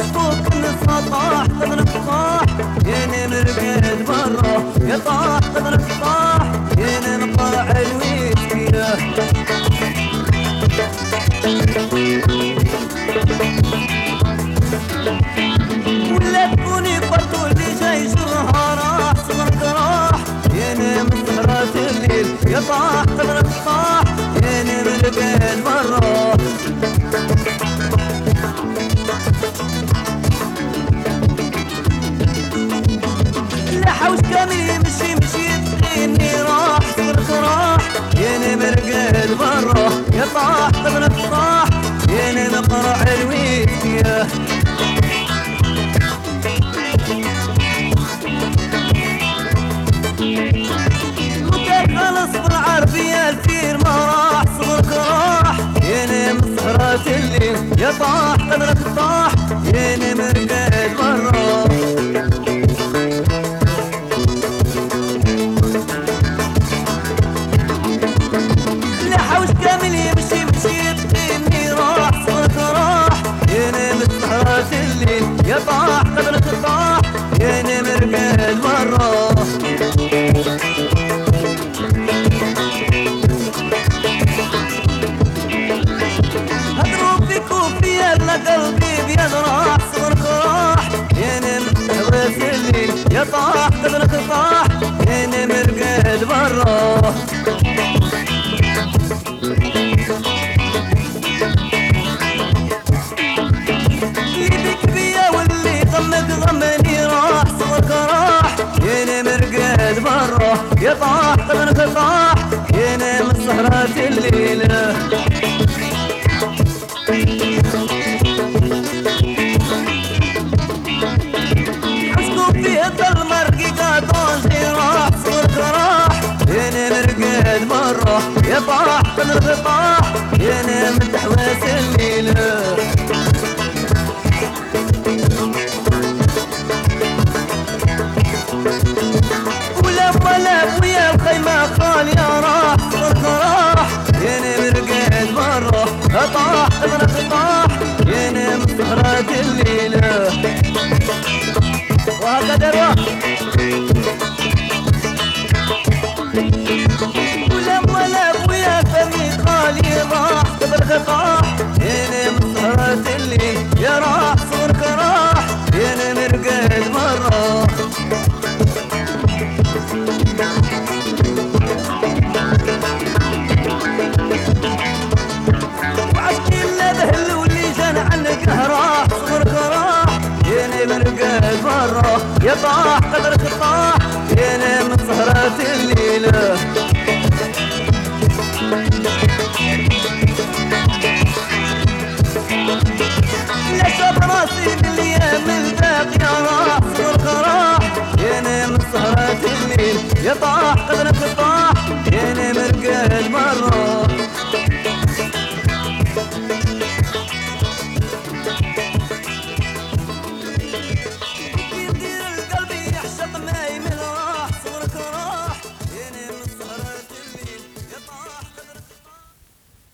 ومشى وكشفوك الناس طاح طاح نمر قاد برا يا طاح قدرك طاح يا نقطع الويسكيه ولا تكوني برضو اللي جاي جرها راح صغرك راح يا نام سهرات الليل يا طاح قدرك طاح حوش كامل يمشي مشي يبقيني راح صغرك راح يا نام رقاد برا يا طاح قدرك طاح. يا نام قرع الويسكيه وكان خلص بالعربية الفير ما راح صغرك راح يا نام سهرات الليل يا طاح قدرك طاح. يا نام رقاد الليل راح يا نام رقاد برا يا طاح قدرك طاح يا نام سهرات الليلة. حسكو فيه الظلمة رقيقة طوزي راح صغرك راح يا نام رقاد مرة يا طاح قدرك طاح يا نام تحواس الليلة. راح صدرك طاح هنا مصرات اللي يا راح صدرك راح هنا مرقد مرة وعشكي واللي راح راح يا طاح قدرك طاح هنا من سهرات الليل